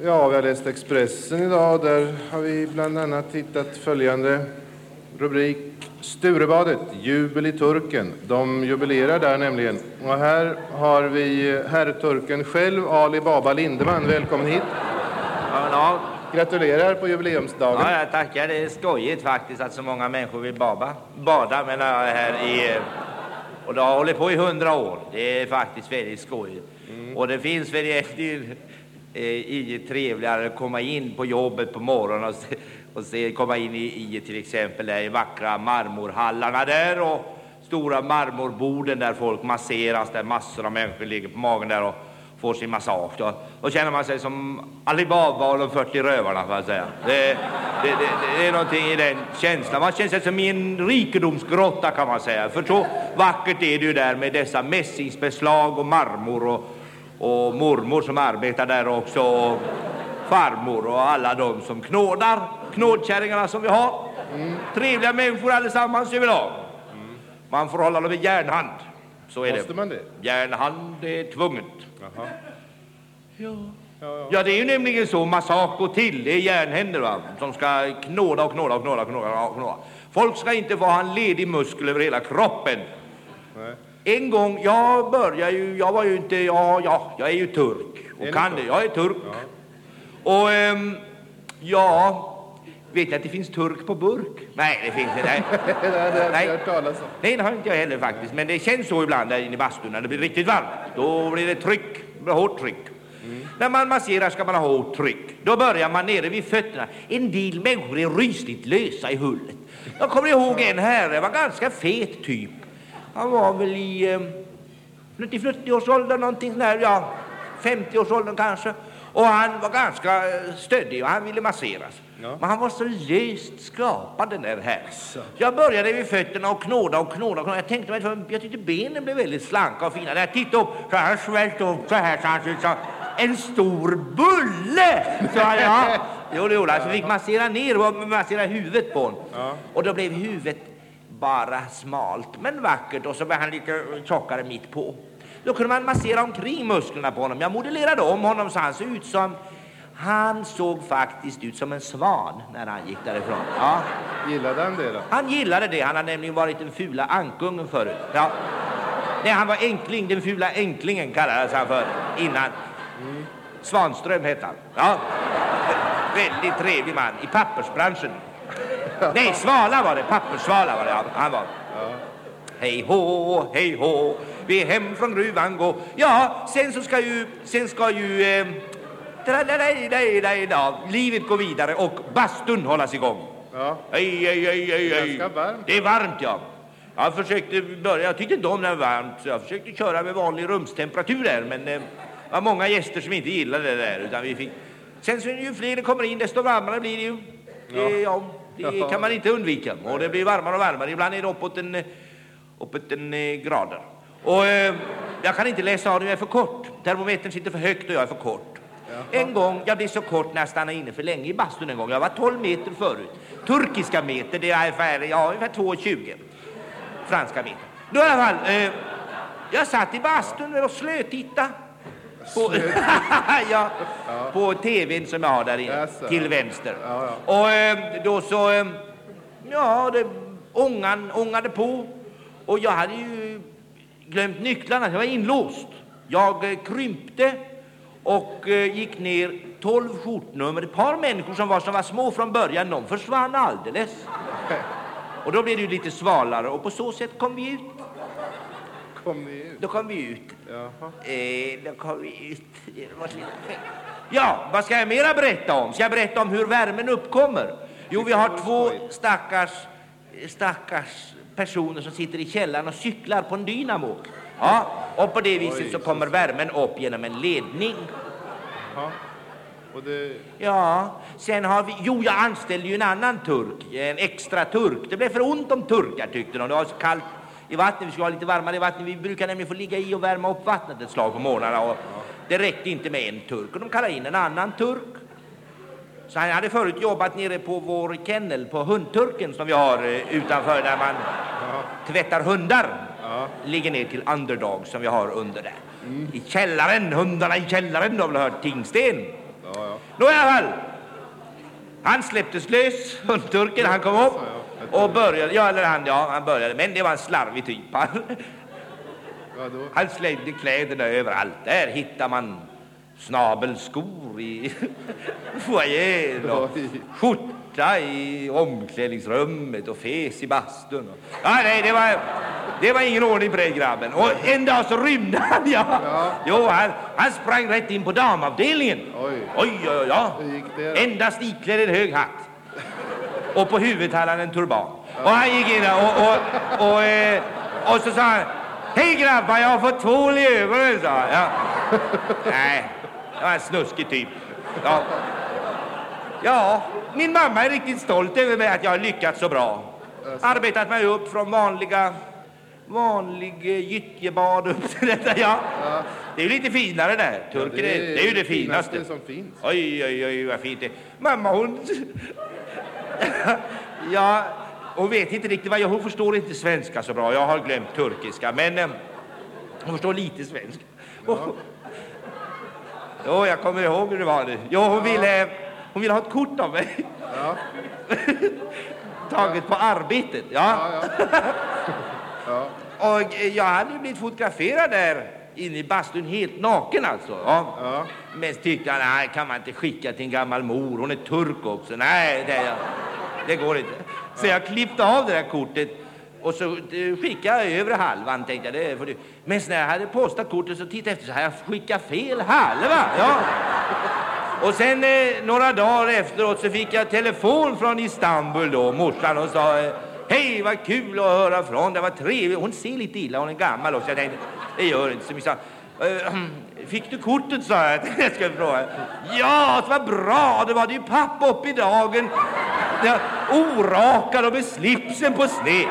Ja, vi har läst Expressen idag. Där har vi bland annat hittat följande rubrik. Sturebadet, jubel i turken. De jubilerar där nämligen. Och här har vi herrturken själv, Ali Baba Lindeman. Välkommen hit. Ja, ja. Gratulerar på jubileumsdagen. ja, jag tackar. Det är skojigt faktiskt att så många människor vill bada, bada menar jag, här i... Och det har hållit på i hundra år. Det är faktiskt väldigt skojigt. Och det finns väl egentligen eh, inget trevligare än att komma in på jobbet på morgonen och se, och se komma in i, i till exempel där i vackra marmorhallarna där och stora marmorborden där folk masseras, där massor av människor ligger på magen där och får sin massage. Då, då känner man sig som Alibaba och de 40 rövarna, får jag säga. Det, det, det, det är någonting i den känslan. Man känner sig som i en rikedomsgrotta, kan man säga. För så vackert är det ju där med dessa mässingsbeslag och marmor och, och mormor som arbetar där också. Och farmor och alla de som knådar, knådkärringarna som vi har. Trevliga människor allesammans överlag. Man får hålla dem i järnhand. Så är Måste det. man det? Järnhand är tvunget. Jaha. Ja. ja, det är ju nämligen så. Går till. Det är järnhänder va? som ska knåda och knåda och knåda och knåda. Och knåda. Folk ska inte få ha en ledig muskel över hela kroppen. Nej. En gång, jag började ju, jag var ju inte, ja, ja, jag är ju turk. Och kan det, jag är turk. Och, ehm, ja, vet jag att det finns turk på burk? Nej, det finns inte. Nej. Det Nej. Nej, det har inte jag heller faktiskt. Men det känns så ibland där inne i bastun när det blir riktigt varmt. Då blir det tryck, det blir hårt tryck. När man masserar ska man ha hårt tryck. Då börjar man nere vid fötterna. En del människor är rysligt lösa i hullet. Jag kommer ihåg en herre, var ganska fet typ. Han var väl i eh, 40-årsåldern någonting sån här, ja, 50-årsåldern kanske. Och han var ganska eh, stöddig och han ville masseras. Ja. Men han var så löst skrapad den där här. Så jag började vid fötterna och knåda och knåda. Och knåda. Jag tänkte mig, för jag tyckte benen blev väldigt slanka och fina. När jag tittade upp så här svällt upp så här så han såg ut som en stor bulle. Så han, ja. Jo, det gjorde han. Så fick massera ner och massera huvudet på honom. Ja. Och då blev huvudet bara smalt men vackert och så var han lite tjockare mitt på. Då kunde man massera omkring musklerna på honom. Jag modellerade om honom så han såg ut som han såg faktiskt ut som en svan när han gick därifrån. Ja, Gillade han det då? han gillade det. Han hade nämligen varit den fula ankungen förut. Ja. Nej, han var enkling. Den fula enklingen kallades han för innan. Svanström hette han. Ja. Väldigt trevlig man i pappersbranschen. Nej, Svala var det. Papperssvala var det han var. Hej hå, hej hå, vi är hem från gruvan gå. Ja, sen så ska ju, sen ska ju, eh, tra-la-la-la-la-la. livet gå vidare och bastun hållas igång. Ja. Hej, hej, hej, hej, hej. Det är varmt, ja. Jag försökte börja, jag tyckte inte om när det var varmt, så jag försökte köra med vanlig rumstemperatur där, men eh, det var många gäster som inte gillade det där, utan vi fick... Sen så ju fler det kommer in, desto varmare blir det ju. Det, ja. Det kan man inte undvika. Och det blir varmare och varmare. Ibland är det uppåt en, uppåt en eh, grader. Och eh, jag kan inte läsa av det, jag är för kort. Termometern sitter för högt och jag är för kort. En gång, jag blev så kort när jag stannade inne för länge i bastun en gång. Jag var 12 meter förut. Turkiska meter, det är ungefär, ja, ungefär 2,20. Franska meter. Då i alla fall, eh, jag satt i bastun och slötittade. På, ja, på tvn som jag har där inne, Jaså. till vänster. Ja, Och eh, då så, eh, ja, det ångan ångade på. Och jag hade ju glömt nycklarna, jag var inlåst. Jag eh, krympte och eh, gick ner 12 skjortnummer. Ett par människor som var, som var små från början, de försvann alldeles. Och då blev det ju lite svalare och på så sätt kom vi ut. Kom ni ut? Då kom vi ut. Jaha. Eh, då kom vi ut. Ja, vad ska jag mera berätta om? Ska jag berätta om hur värmen uppkommer? Jo, vi har två stackars, stackars personer som sitter i källaren och cyklar på en dynamo. Ja, och på det viset så kommer värmen upp genom en ledning. Det... Ja, sen har vi, jo jag anställde ju en annan turk, en extra turk. Det blev för ont om turkar tyckte de. Det var så kallt i vattnet, vi skulle ha lite varmare i vattnet. Vi brukar nämligen få ligga i och värma upp vattnet ett slag på morgnarna och det räckte inte med en turk. Och de kallade in en annan turk. Så han hade förut jobbat nere på vår kennel på hundturken som vi har eh, utanför där man tvättar hundar. Ja. Ligger ner till underdog som vi har under där. I källaren, hundarna i källaren, du har väl hört Tingsten? Ja, ja. Nå i alla fall. Han släpptes lös, hundturken, han kom upp och började, ja eller han, ja han började, men det var en slarvig typ. Han, han slängde kläderna överallt. Där hittar man snabelskor i foajén och skjorta i omklädningsrummet och fes i bastun. och- Ja, nej, det var, det var ingen ordning på den grabben. Och en dag så rymde han, ja. Ja. Jo, han, han sprang rätt in på damavdelningen. Oj. oj, oj, oj, ja. Det? Endast iklädd en hög hatt. Och på huvudet hade han en turban. Och han gick in och, och, och, eh, och så sa han Hej grabbar, jag har fått tvål i ögonen, sa han. Ja. Nej, det var en snuskig typ. Ja. ja, min mamma är riktigt stolt över mig att jag har lyckats så bra. Arbetat mig upp från vanliga vanlig eh, gyttjebad upp till detta, ja. Det är ju lite finare där. Turken är, det är ju det finaste. som finns. Oj, oj, oj, vad fint det är. Mamma, hon... ja, hon vet inte riktigt vad jag... Hon förstår inte svenska så bra. Jag har glömt turkiska, men... Eh, hon förstår lite svenska. Och- Jo, jag kommer ihåg hur det var nu. Jo, hon ville... Hon ville ha ett kort av mig. Ja, Taget på arbetet, ja. ja, ja. ja. Och eh, jag hade ju blivit fotograferad där inne i bastun helt naken alltså. Ja. Ja. Men tyckte han, nej kan man inte skicka till en gammal mor, hon är turk också. Nej, det, det går inte. Så jag klippte av det där kortet och så eh, skickade jag övre halvan tänkte jag. Det du. Men när jag hade postat kortet så tittade jag efter så hade jag skickat fel halva. Ja. Och sen eh, några dagar efteråt så fick jag telefon från Istanbul då, morsan och sa eh, Hej, vad kul att höra från det var trevligt. Hon ser lite illa, hon är gammal också. Jag tänkte, det gör inte så mycket. Eh, hmm, fick du kortet, sa jag. Jag ska fråga. Ja, det var bra. Det var det ju pappa upp i dagen. Orakad och med slipsen på sned.